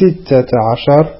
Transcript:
ستة عشر